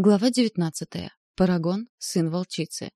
Глава 19. Парагон, сын волчицы.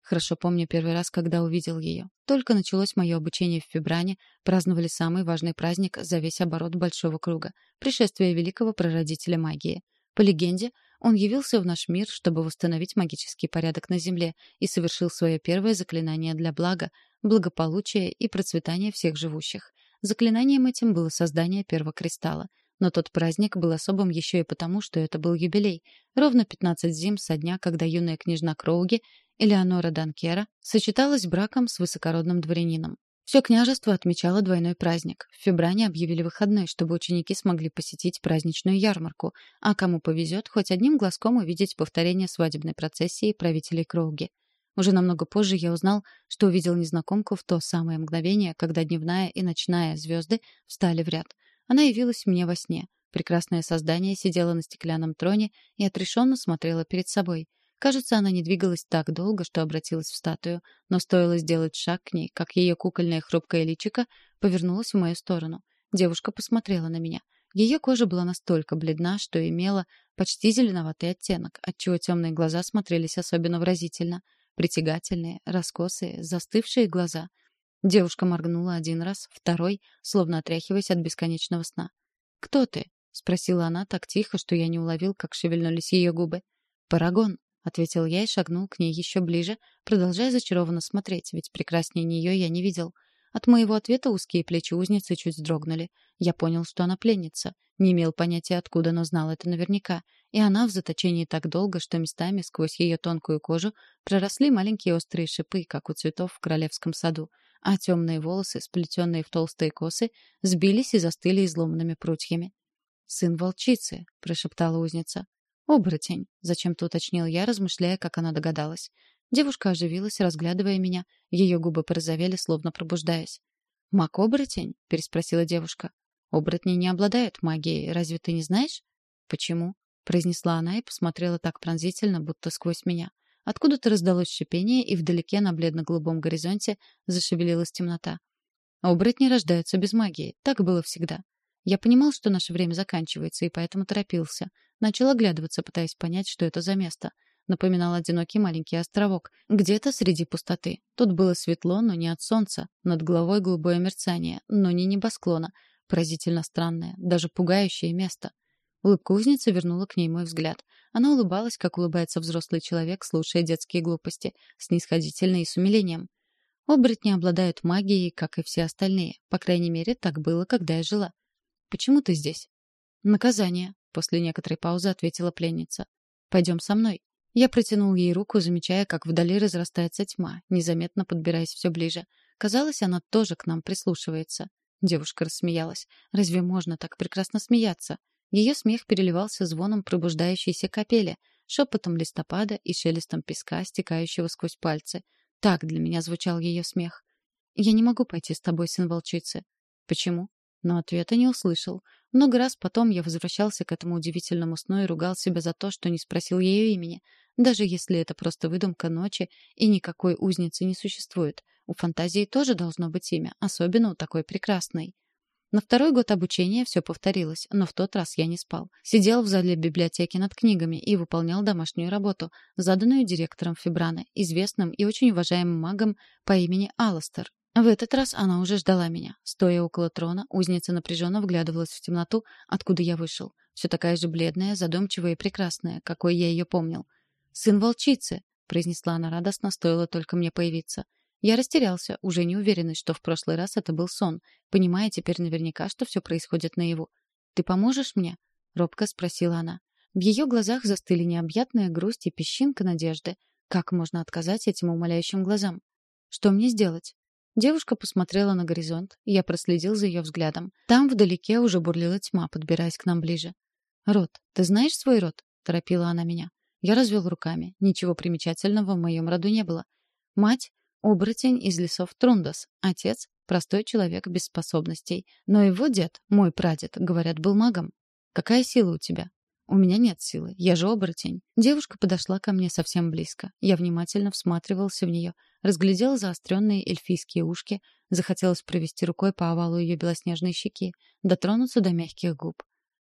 Хорошо помню первый раз, когда увидел ее. Только началось мое обучение в Фибране, праздновали самый важный праздник за весь оборот Большого Круга — пришествие великого прародителя магии. По легенде, он явился в наш мир, чтобы восстановить магический порядок на Земле и совершил свое первое заклинание для блага, благополучия и процветания всех живущих. Заклинанием этим было создание первого кристалла — но тот праздник был особым еще и потому, что это был юбилей. Ровно 15 зим со дня, когда юная княжна Кроуги, Элеонора Данкера, сочеталась браком с высокородным дворянином. Все княжество отмечало двойной праздник. В Фебране объявили выходной, чтобы ученики смогли посетить праздничную ярмарку, а кому повезет, хоть одним глазком увидеть повторение свадебной процессии правителей Кроуги. Уже намного позже я узнал, что увидел незнакомку в то самое мгновение, когда дневная и ночная звезды встали в ряд — она явилась мне во сне. Прекрасное создание сидело на стеклянном троне и отрешенно смотрела перед собой. Кажется, она не двигалась так долго, что обратилась в статую, но стоило сделать шаг к ней, как ее кукольное хрупкое личико повернулось в мою сторону. Девушка посмотрела на меня. Ее кожа была настолько бледна, что имела почти зеленоватый оттенок, отчего темные глаза смотрелись особенно выразительно. Притягательные, раскосые, застывшие глаза — Девушка моргнула один раз, второй, словно отряхиваясь от бесконечного сна. «Кто ты?» — спросила она так тихо, что я не уловил, как шевельнулись ее губы. «Парагон», — ответил я и шагнул к ней еще ближе, продолжая зачарованно смотреть, ведь прекраснее нее я не видел. От моего ответа узкие плечи узницы чуть вздрогнули. Я понял, что она пленница. Не имел понятия откуда, но знал это наверняка. И она в заточении так долго, что местами сквозь ее тонкую кожу проросли маленькие острые шипы, как у цветов в королевском саду а темные волосы, сплетенные в толстые косы, сбились и застыли изломанными прутьями. «Сын волчицы», — прошептала узница. «Оборотень», — зачем-то уточнил я, размышляя, как она догадалась. Девушка оживилась, разглядывая меня. Ее губы порозовели, словно пробуждаясь. «Маг-оборотень?» — переспросила девушка. «Оборотни не обладают магией, разве ты не знаешь?» «Почему?» — произнесла она и посмотрела так пронзительно, будто сквозь меня. Откуда-то раздалось шипение, и вдалеке на бледно-голубом горизонте зашевелилась темнота. Оборотни рождаются без магии. Так было всегда. Я понимал, что наше время заканчивается, и поэтому торопился. Начал оглядываться, пытаясь понять, что это за место. Напоминал одинокий маленький островок, где-то среди пустоты. Тут было светло, но не от солнца. Над головой голубое мерцание, но не небосклона. Поразительно странное, даже пугающее место. Улыбка узницы вернула к ней мой взгляд. Она улыбалась, как улыбается взрослый человек, слушая детские глупости, снисходительно и с умилением. Оборотни обладают магией, как и все остальные. По крайней мере, так было, когда я жила. «Почему ты здесь?» «Наказание», — после некоторой паузы ответила пленница. «Пойдем со мной». Я протянул ей руку, замечая, как вдали разрастается тьма, незаметно подбираясь все ближе. Казалось, она тоже к нам прислушивается. Девушка рассмеялась. «Разве можно так прекрасно смеяться?» Ее смех переливался звоном пробуждающейся капели, шепотом листопада и шелестом песка, стекающего сквозь пальцы. Так для меня звучал ее смех. «Я не могу пойти с тобой, сын волчицы». «Почему?» Но ответа не услышал. Много раз потом я возвращался к этому удивительному сну и ругал себя за то, что не спросил ее имени. Даже если это просто выдумка ночи и никакой узницы не существует. У фантазии тоже должно быть имя, особенно у такой прекрасной. На второй год обучения все повторилось, но в тот раз я не спал. Сидел в зале библиотеки над книгами и выполнял домашнюю работу, заданную директором Фибраны, известным и очень уважаемым магом по имени Алластер. В этот раз она уже ждала меня. Стоя около трона, узница напряженно вглядывалась в темноту, откуда я вышел. Все такая же бледная, задумчивая и прекрасная, какой я ее помнил. «Сын волчицы!» — произнесла она радостно, стоило только мне появиться. Я растерялся, уже не уверенный, что в прошлый раз это был сон, понимая теперь наверняка, что все происходит наяву. «Ты поможешь мне?» — робко спросила она. В ее глазах застыли необъятная грусть и песчинка надежды. Как можно отказать этим умоляющим глазам? Что мне сделать? Девушка посмотрела на горизонт, я проследил за ее взглядом. Там вдалеке уже бурлила тьма, подбираясь к нам ближе. «Род, ты знаешь свой род?» — торопила она меня. Я развел руками. Ничего примечательного в моем роду не было. Мать Оборотень из лесов Трундос. Отец — простой человек без способностей. Но его дед, мой прадед, говорят, был магом. Какая сила у тебя? У меня нет силы. Я же оборотень. Девушка подошла ко мне совсем близко. Я внимательно всматривался в нее, разглядел заостренные эльфийские ушки, захотелось провести рукой по овалу ее белоснежной щеки, дотронуться до мягких губ.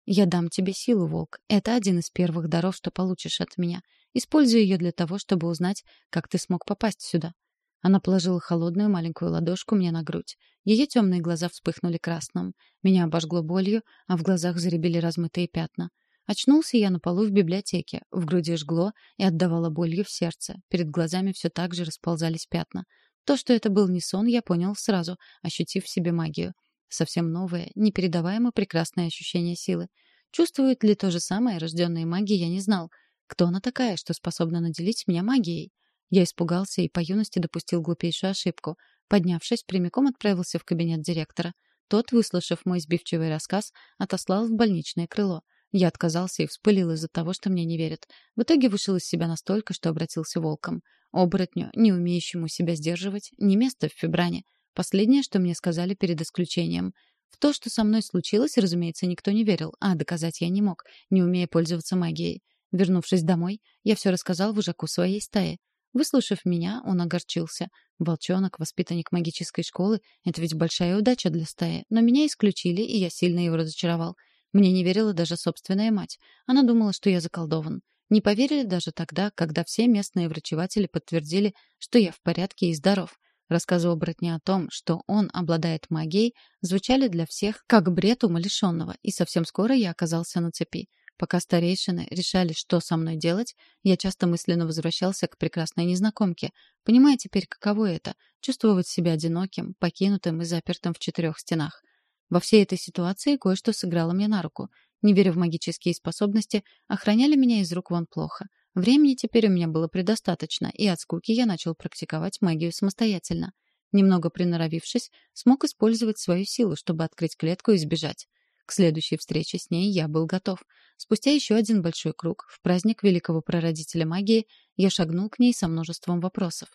«Я дам тебе силу, волк. Это один из первых даров, что получишь от меня. Используй ее для того, чтобы узнать, как ты смог попасть сюда». Она положила холодную маленькую ладошку мне на грудь. Ее темные глаза вспыхнули красным. Меня обожгло болью, а в глазах заребили размытые пятна. Очнулся я на полу в библиотеке. В груди жгло и отдавало болью в сердце. Перед глазами все так же расползались пятна. То, что это был не сон, я понял сразу, ощутив в себе магию. Совсем новое, непередаваемо прекрасное ощущение силы. Чувствует ли то же самое рожденные магии, я не знал. Кто она такая, что способна наделить меня магией? Я испугался и по юности допустил глупейшую ошибку. Поднявшись, прямиком отправился в кабинет директора. Тот, выслушав мой сбивчивый рассказ, отослал в больничное крыло. Я отказался и вспылил из-за того, что мне не верят. В итоге вышел из себя настолько, что обратился волком. Оборотню, не умеющему себя сдерживать, не место в фибране. Последнее, что мне сказали перед исключением. В то, что со мной случилось, разумеется, никто не верил, а доказать я не мог, не умея пользоваться магией. Вернувшись домой, я все рассказал вожаку своей стаи. Выслушав меня, он огорчился. Волчонок, воспитанник магической школы, это ведь большая удача для стаи, но меня исключили, и я сильно его разочаровал. Мне не верила даже собственная мать. Она думала, что я заколдован. Не поверили даже тогда, когда все местные врачеватели подтвердили, что я в порядке и здоров. Рассказы оборотня о том, что он обладает магией, звучали для всех как бред умалишенного, и совсем скоро я оказался на цепи. Пока старейшины решали, что со мной делать, я часто мысленно возвращался к прекрасной незнакомке, понимая теперь, каково это — чувствовать себя одиноким, покинутым и запертым в четырех стенах. Во всей этой ситуации кое-что сыграло мне на руку. Не веря в магические способности, охраняли меня из рук вон плохо. Времени теперь у меня было предостаточно, и от скуки я начал практиковать магию самостоятельно. Немного приноровившись, смог использовать свою силу, чтобы открыть клетку и сбежать. К следующей встрече с ней я был готов. Спустя еще один большой круг, в праздник великого прародителя магии, я шагнул к ней со множеством вопросов.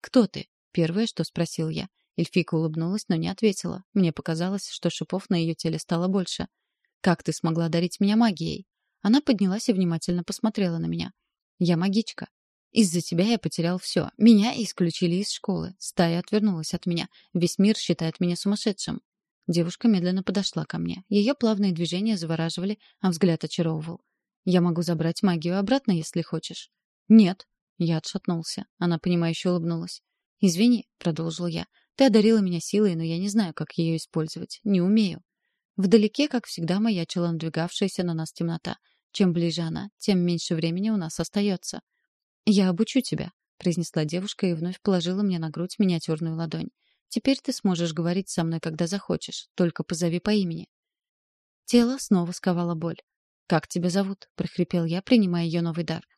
«Кто ты?» — первое, что спросил я. Эльфика улыбнулась, но не ответила. Мне показалось, что шипов на ее теле стало больше. «Как ты смогла дарить меня магией?» Она поднялась и внимательно посмотрела на меня. «Я магичка. Из-за тебя я потерял все. Меня исключили из школы. Стая отвернулась от меня. Весь мир считает меня сумасшедшим. Девушка медленно подошла ко мне. Ее плавные движения завораживали, а взгляд очаровывал. «Я могу забрать магию обратно, если хочешь». «Нет». Я отшатнулся. Она, понимающе улыбнулась. «Извини», — продолжил я. «Ты одарила меня силой, но я не знаю, как ее использовать. Не умею». Вдалеке, как всегда, маячила надвигавшаяся на нас темнота. Чем ближе она, тем меньше времени у нас остается. «Я обучу тебя», — произнесла девушка и вновь положила мне на грудь миниатюрную ладонь. Теперь ты сможешь говорить со мной, когда захочешь. Только позови по имени». Тело снова сковало боль. «Как тебя зовут?» — прохрипел я, принимая ее новый дар.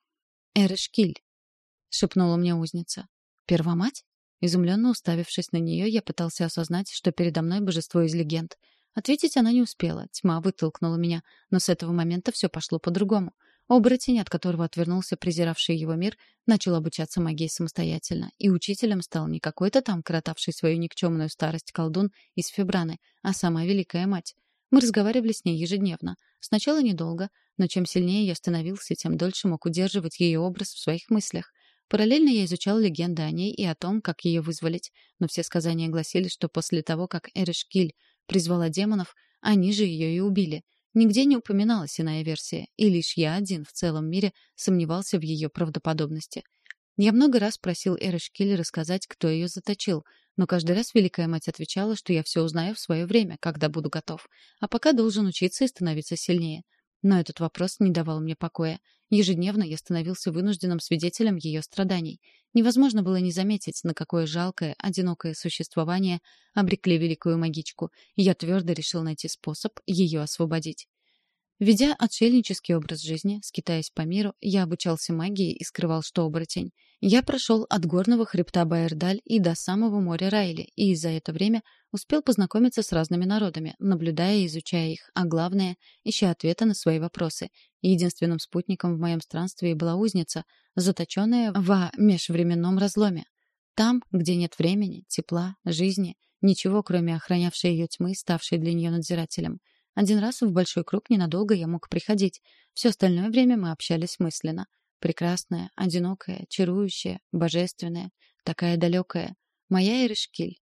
«Эрешкиль», — шепнула мне узница. «Первомать?» Изумленно уставившись на нее, я пытался осознать, что передо мной божество из легенд. Ответить она не успела, тьма вытолкнула меня, но с этого момента все пошло по-другому. Оборотень, от которого отвернулся презиравший его мир, начал обучаться магии самостоятельно, и учителем стал не какой-то там коротавший свою никчемную старость колдун из Фебраны, а сама Великая Мать. Мы разговаривали с ней ежедневно. Сначала недолго, но чем сильнее я становился, тем дольше мог удерживать ее образ в своих мыслях. Параллельно я изучал легенды о ней и о том, как ее вызволить, но все сказания гласили, что после того, как Эрешкиль призвала демонов, они же ее и убили — Нигде не упоминалась иная версия, и лишь я один в целом мире сомневался в ее правдоподобности. Я много раз просил Эрешкиль рассказать, кто ее заточил, но каждый раз Великая Мать отвечала, что я все узнаю в свое время, когда буду готов, а пока должен учиться и становиться сильнее. Но этот вопрос не давал мне покоя. Ежедневно я становился вынужденным свидетелем ее страданий. Невозможно было не заметить, на какое жалкое, одинокое существование обрекли великую магичку, я твердо решил найти способ ее освободить. Ведя отшельнический образ жизни, скитаясь по миру, я обучался магии и скрывал, что оборотень. Я прошел от горного хребта Байердаль и до самого моря Райли, и за это время успел познакомиться с разными народами, наблюдая и изучая их, а главное, ища ответы на свои вопросы. Единственным спутником в моем странстве была узница, заточенная во межвременном разломе. Там, где нет времени, тепла, жизни, ничего, кроме охранявшей ее тьмы, ставшей для нее надзирателем — один раз в большой круг ненадолго я мог приходить. Все остальное время мы общались мысленно. Прекрасная, одинокая, чарующая, божественная, такая далекая. Моя Иришкиль.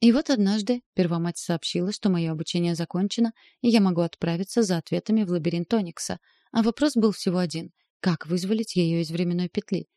И вот однажды Первомать сообщила, что мое обучение закончено, и я могу отправиться за ответами в лабиринт Оникса. А вопрос был всего один — как вызволить ее из временной петли?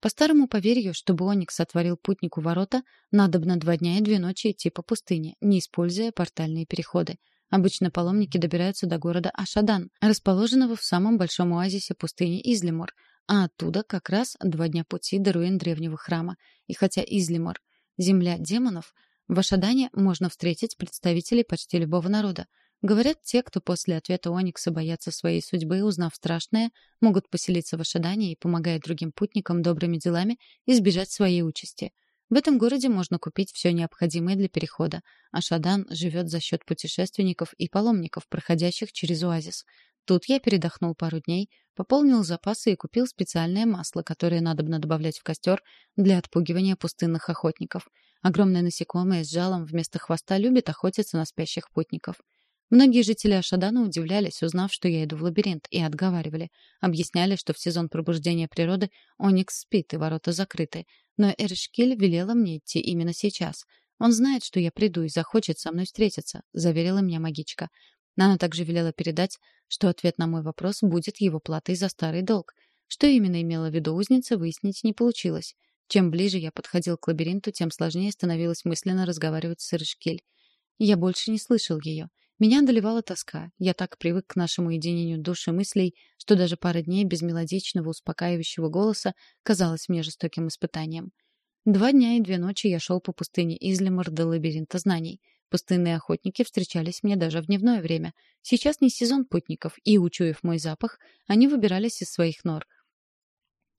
По старому поверью, чтобы Оникс отворил путнику ворота, надобно два дня и две ночи идти по пустыне, не используя портальные переходы. Обычно паломники добираются до города Ашадан, расположенного в самом большом оазисе пустыни Излимор, а оттуда как раз два дня пути до руин древнего храма. И хотя Излимор — земля демонов, в Ашадане можно встретить представителей почти любого народа. Говорят, те, кто после ответа Оникса боятся своей судьбы, узнав страшное, могут поселиться в Ашадане и, помогая другим путникам добрыми делами, избежать своей участи. В этом городе можно купить все необходимое для перехода. Ашадан живет за счет путешественников и паломников, проходящих через оазис. Тут я передохнул пару дней, пополнил запасы и купил специальное масло, которое надобно добавлять в костер для отпугивания пустынных охотников. Огромное насекомое с жалом вместо хвоста любит охотиться на спящих путников. Многие жители Ашадана удивлялись, узнав, что я иду в лабиринт, и отговаривали. Объясняли, что в сезон пробуждения природы Оникс спит и ворота закрыты. Но Эришкиль велела мне идти именно сейчас. Он знает, что я приду и захочет со мной встретиться, заверила меня магичка. Она также велела передать, что ответ на мой вопрос будет его платой за старый долг. Что именно имела в виду узница, выяснить не получилось. Чем ближе я подходил к лабиринту, тем сложнее становилось мысленно разговаривать с Ирышкель. Я больше не слышал ее. Меня одолевала тоска. Я так привык к нашему единению душ и мыслей, что даже пара дней без мелодичного, успокаивающего голоса казалось мне жестоким испытанием. Два дня и две ночи я шел по пустыне Излимор до лабиринта знаний — Пустынные охотники встречались мне даже в дневное время. Сейчас не сезон путников, и, учуяв мой запах, они выбирались из своих нор.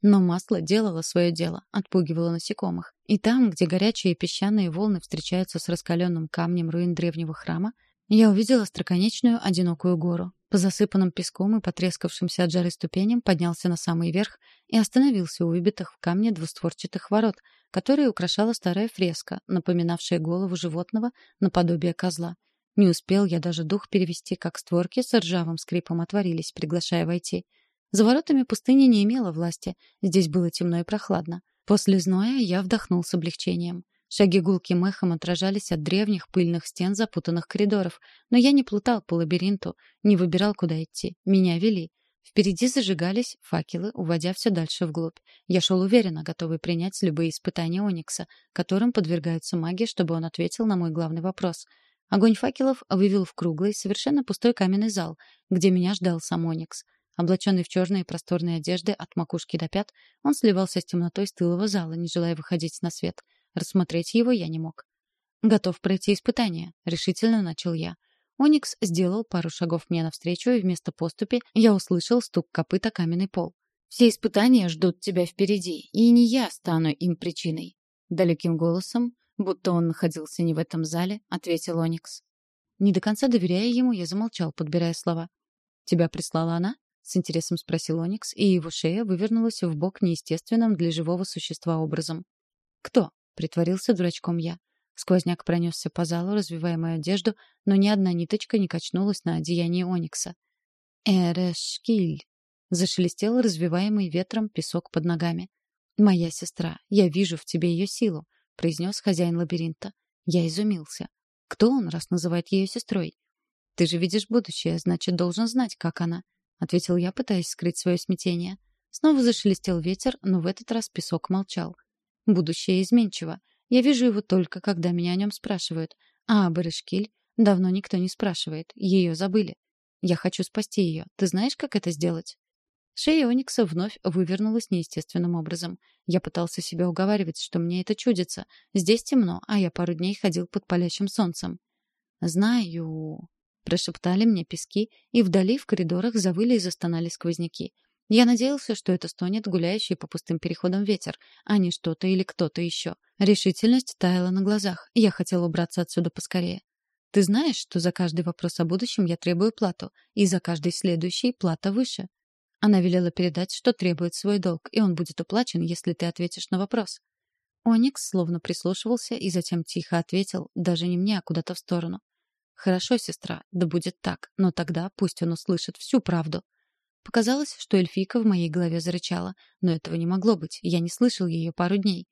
Но масло делало свое дело, отпугивало насекомых. И там, где горячие песчаные волны встречаются с раскаленным камнем руин древнего храма, я увидела остроконечную одинокую гору. По засыпанным песком и потрескавшимся от жары ступеням поднялся на самый верх и остановился у выбитых в камне двустворчатых ворот, которые украшала старая фреска, напоминавшая голову животного наподобие козла. Не успел я даже дух перевести, как створки с ржавым скрипом отворились, приглашая войти. За воротами пустыни не имела власти, здесь было темно и прохладно. После зноя я вдохнул с облегчением. Шаги гулким эхом отражались от древних пыльных стен запутанных коридоров, но я не плутал по лабиринту, не выбирал, куда идти. Меня вели. Впереди зажигались факелы, уводя все дальше вглубь. Я шел уверенно, готовый принять любые испытания Оникса, которым подвергаются маги, чтобы он ответил на мой главный вопрос. Огонь факелов вывел в круглый, совершенно пустой каменный зал, где меня ждал сам Оникс. Облаченный в черные просторные одежды от макушки до пят, он сливался с темнотой стылого зала, не желая выходить на свет — Рассмотреть его я не мог. «Готов пройти испытание», — решительно начал я. Оникс сделал пару шагов мне навстречу, и вместо поступи я услышал стук копыта каменный пол. «Все испытания ждут тебя впереди, и не я стану им причиной». Далеким голосом, будто он находился не в этом зале, ответил Оникс. Не до конца доверяя ему, я замолчал, подбирая слова. «Тебя прислала она?» — с интересом спросил Оникс, и его шея вывернулась в бок неестественным для живого существа образом. «Кто?» Притворился дурачком я. Сквозняк пронесся по залу, развивая мою одежду, но ни одна ниточка не качнулась на одеянии Оникса. «Эрешкиль!» — зашелестел развиваемый ветром песок под ногами. «Моя сестра, я вижу в тебе ее силу», — произнес хозяин лабиринта. Я изумился. Кто он, раз называет ее сестрой? «Ты же видишь будущее, значит, должен знать, как она», — ответил я, пытаясь скрыть свое смятение. Снова зашелестел ветер, но в этот раз песок молчал. Будущее изменчиво. Я вижу его только, когда меня о нем спрашивают. А об Ирышкиль давно никто не спрашивает. Ее забыли. Я хочу спасти ее. Ты знаешь, как это сделать?» Шея Оникса вновь вывернулась неестественным образом. Я пытался себя уговаривать, что мне это чудится. Здесь темно, а я пару дней ходил под палящим солнцем. «Знаю...» — прошептали мне пески, и вдали в коридорах завыли и застонали сквозняки. Я надеялся, что это стонет гуляющий по пустым переходам ветер, а не что-то или кто-то еще. Решительность таяла на глазах. Я хотел убраться отсюда поскорее. Ты знаешь, что за каждый вопрос о будущем я требую плату, и за каждый следующий плата выше. Она велела передать, что требует свой долг, и он будет уплачен, если ты ответишь на вопрос. Оникс словно прислушивался и затем тихо ответил, даже не мне, а куда-то в сторону. «Хорошо, сестра, да будет так, но тогда пусть он услышит всю правду». Показалось, что эльфийка в моей голове зарычала, но этого не могло быть, я не слышал ее пару дней.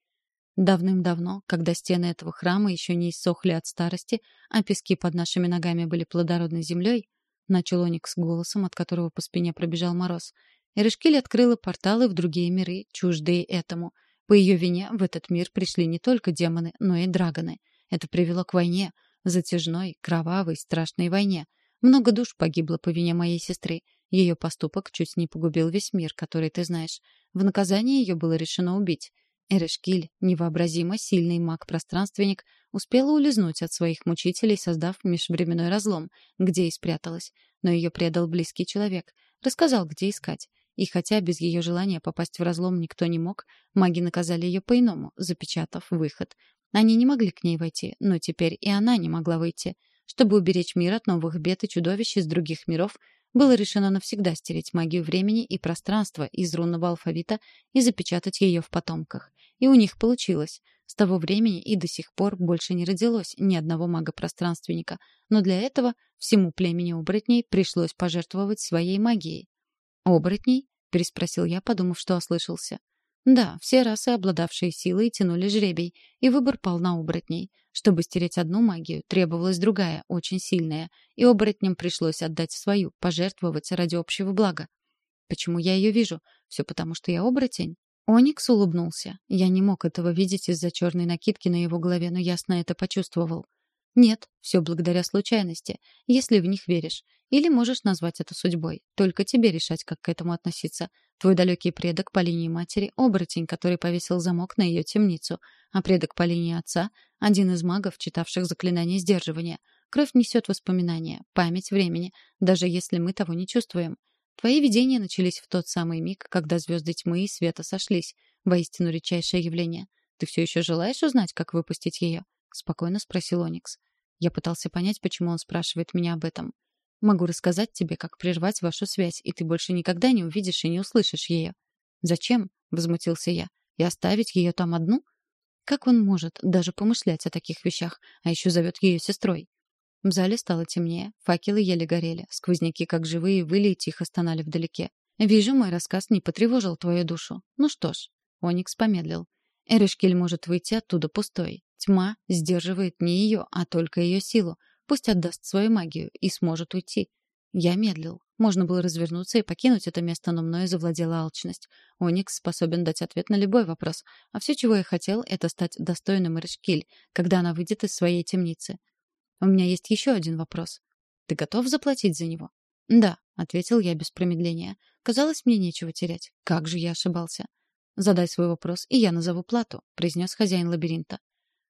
Давным-давно, когда стены этого храма еще не иссохли от старости, а пески под нашими ногами были плодородной землей, начал Оникс голосом, от которого по спине пробежал мороз. Эришкиль открыла порталы в другие миры, чуждые этому. По ее вине в этот мир пришли не только демоны, но и драгоны. Это привело к войне, затяжной, кровавой, страшной войне. Много душ погибло по вине моей сестры. Ее поступок чуть не погубил весь мир, который ты знаешь. В наказание ее было решено убить. Эрешкиль, невообразимо сильный маг-пространственник, успела улизнуть от своих мучителей, создав межвременной разлом, где и спряталась. Но ее предал близкий человек. Рассказал, где искать. И хотя без ее желания попасть в разлом никто не мог, маги наказали ее по-иному, запечатав выход. Они не могли к ней войти, но теперь и она не могла выйти. Чтобы уберечь мир от новых бед и чудовищ из других миров, было решено навсегда стереть магию времени и пространства из рунного алфавита и запечатать ее в потомках. И у них получилось. С того времени и до сих пор больше не родилось ни одного мага-пространственника, но для этого всему племени оборотней пришлось пожертвовать своей магией. «Оборотней?» — переспросил я, подумав, что ослышался. Да, все расы, обладавшие силой, тянули жребий, и выбор пал на оборотней. Чтобы стереть одну магию, требовалась другая, очень сильная, и оборотням пришлось отдать свою, пожертвовать ради общего блага. Почему я ее вижу? Все потому, что я оборотень? Оникс улыбнулся. Я не мог этого видеть из-за черной накидки на его голове, но ясно это почувствовал. Нет, все благодаря случайности, если в них веришь. Или можешь назвать это судьбой. Только тебе решать, как к этому относиться. Твой далекий предок по линии матери — оборотень, который повесил замок на ее темницу, а предок по линии отца — один из магов, читавших заклинание сдерживания. Кровь несет воспоминания, память времени, даже если мы того не чувствуем. Твои видения начались в тот самый миг, когда звезды тьмы и света сошлись. Воистину редчайшее явление. Ты все еще желаешь узнать, как выпустить ее? Спокойно спросил Оникс. Я пытался понять, почему он спрашивает меня об этом. Могу рассказать тебе, как прервать вашу связь, и ты больше никогда не увидишь и не услышишь ее. Зачем? возмутился я. И оставить ее там одну? Как он может даже помышлять о таких вещах, а еще зовет ее сестрой? В зале стало темнее, факелы еле горели, сквозняки, как живые, выли и тихо стонали вдалеке. «Вижу, мой рассказ не потревожил твою душу. Ну что ж». Оникс помедлил. Эришкель может выйти оттуда пустой. Тьма сдерживает не ее, а только ее силу. Пусть отдаст свою магию и сможет уйти. Я медлил. Можно было развернуться и покинуть это место, но мною завладела алчность. Оникс способен дать ответ на любой вопрос. А все, чего я хотел, это стать достойным Эришкиль, когда она выйдет из своей темницы. У меня есть еще один вопрос. Ты готов заплатить за него? Да, ответил я без промедления. Казалось, мне нечего терять. Как же я ошибался. Задай свой вопрос, и я назову плату, произнес хозяин лабиринта.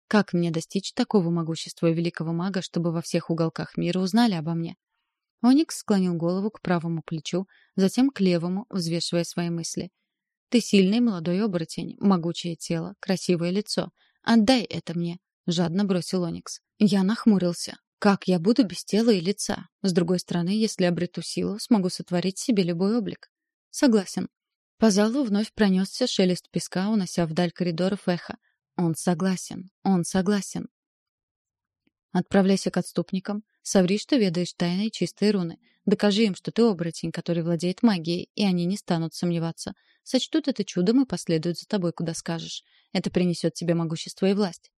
Как мне достичь такого могущества великого мага, чтобы во всех уголках мира узнали обо мне? Оникс склонил голову к правому плечу, затем к левому, взвешивая свои мысли. Ты сильный молодой оборотень, могучее тело, красивое лицо. Отдай это мне, жадно бросил Оникс. Я нахмурился. Как я буду без тела и лица? С другой стороны, если обрету силу, смогу сотворить себе любой облик. Согласен. По залу вновь пронесся шелест песка, унося вдаль коридоров эхо. Он согласен. Он согласен. Отправляйся к отступникам. Соври, что ведаешь тайны чистые руны. Докажи им, что ты оборотень, который владеет магией, и они не станут сомневаться. Сочтут это чудом и последуют за тобой, куда скажешь. Это принесет тебе могущество и власть.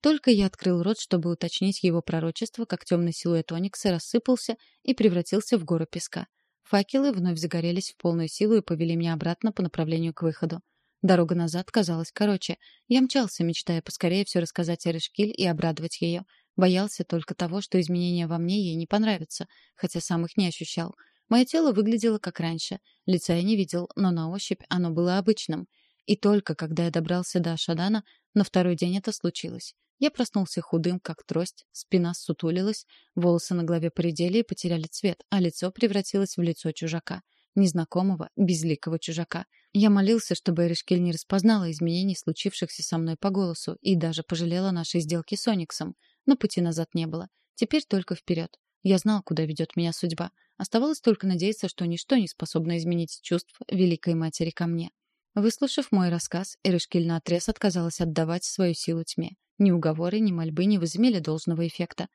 Только я открыл рот, чтобы уточнить его пророчество, как темный силуэт Оникса рассыпался и превратился в гору песка. Факелы вновь загорелись в полную силу и повели меня обратно по направлению к выходу. Дорога назад казалась короче. Я мчался, мечтая поскорее все рассказать Эришкиль и обрадовать ее. Боялся только того, что изменения во мне ей не понравятся, хотя сам их не ощущал. Мое тело выглядело как раньше. Лица я не видел, но на ощупь оно было обычным. И только когда я добрался до Ашадана, на второй день это случилось. Я проснулся худым, как трость, спина сутулилась, волосы на голове поредели и потеряли цвет, а лицо превратилось в лицо чужака. Незнакомого, безликого чужака. Я молился, чтобы Эришкель не распознала изменений, случившихся со мной по голосу, и даже пожалела нашей сделки с Ониксом. Но пути назад не было. Теперь только вперед. Я знал, куда ведет меня судьба. Оставалось только надеяться, что ничто не способно изменить чувств Великой Матери ко мне. Выслушав мой рассказ, Эришкель наотрез отказалась отдавать свою силу тьме. Ни уговоры, ни мольбы не возымели должного эффекта.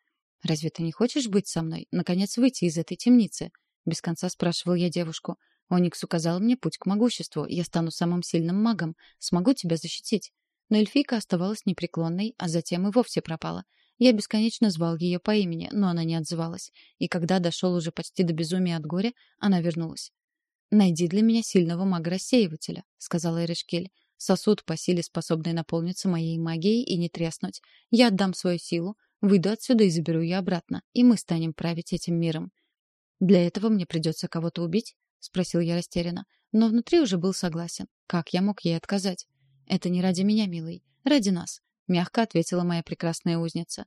«Разве ты не хочешь быть со мной? Наконец выйти из этой темницы?» Без конца спрашивал я девушку. «Оникс указал мне путь к могуществу. Я стану самым сильным магом. Смогу тебя защитить». Но эльфийка оставалась непреклонной, а затем и вовсе пропала. Я бесконечно звал ее по имени, но она не отзывалась. И когда дошел уже почти до безумия от горя, она вернулась. «Найди для меня сильного мага-рассеивателя», — сказала Эришкель. «Сосуд по силе, способный наполниться моей магией и не треснуть. Я отдам свою силу, выйду отсюда и заберу ее обратно, и мы станем править этим миром». «Для этого мне придется кого-то убить?» — спросил я растерянно. Но внутри уже был согласен. Как я мог ей отказать? «Это не ради меня, милый. Ради нас», — мягко ответила моя прекрасная узница.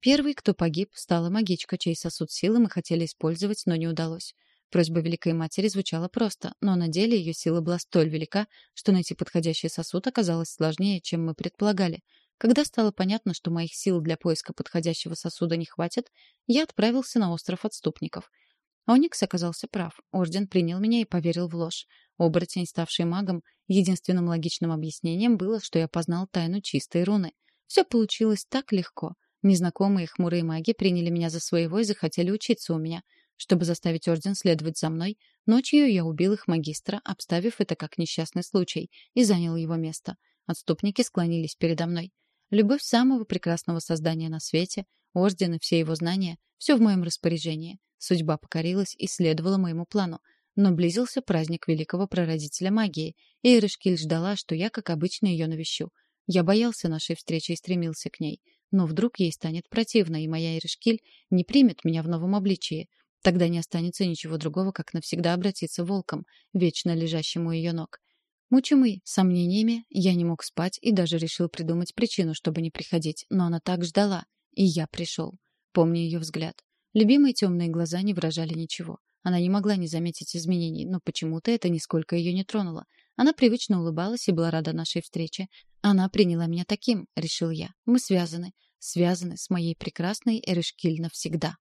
Первый, кто погиб, стала магичка, чей сосуд силы мы хотели использовать, но не удалось. Просьба Великой Матери звучала просто, но на деле ее сила была столь велика, что найти подходящий сосуд оказалось сложнее, чем мы предполагали. Когда стало понятно, что моих сил для поиска подходящего сосуда не хватит, я отправился на остров отступников — Оникс оказался прав. Орден принял меня и поверил в ложь. Оборотень, ставший магом, единственным логичным объяснением было, что я познал тайну чистой руны. Все получилось так легко. Незнакомые хмурые маги приняли меня за своего и захотели учиться у меня. Чтобы заставить Орден следовать за мной, ночью я убил их магистра, обставив это как несчастный случай, и занял его место. Отступники склонились передо мной. Любовь самого прекрасного создания на свете, Орден и все его знания — все в моем распоряжении. Судьба покорилась и следовала моему плану. Но близился праздник великого прародителя магии, и Эрышкиль ждала, что я, как обычно, ее навещу. Я боялся нашей встречи и стремился к ней. Но вдруг ей станет противно, и моя Эрышкиль не примет меня в новом обличии. Тогда не останется ничего другого, как навсегда обратиться волком, вечно лежащему ее ног. Мучимый сомнениями, я не мог спать и даже решил придумать причину, чтобы не приходить, но она так ждала, и я пришел. Помню ее взгляд. Любимые темные глаза не выражали ничего. Она не могла не заметить изменений, но почему-то это нисколько ее не тронуло. Она привычно улыбалась и была рада нашей встрече. Она приняла меня таким, решил я. Мы связаны. Связаны с моей прекрасной Эрышкиль навсегда.